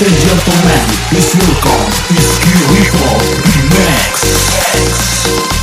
Ladies and gentlemen, please welcome Iski Hip Remix.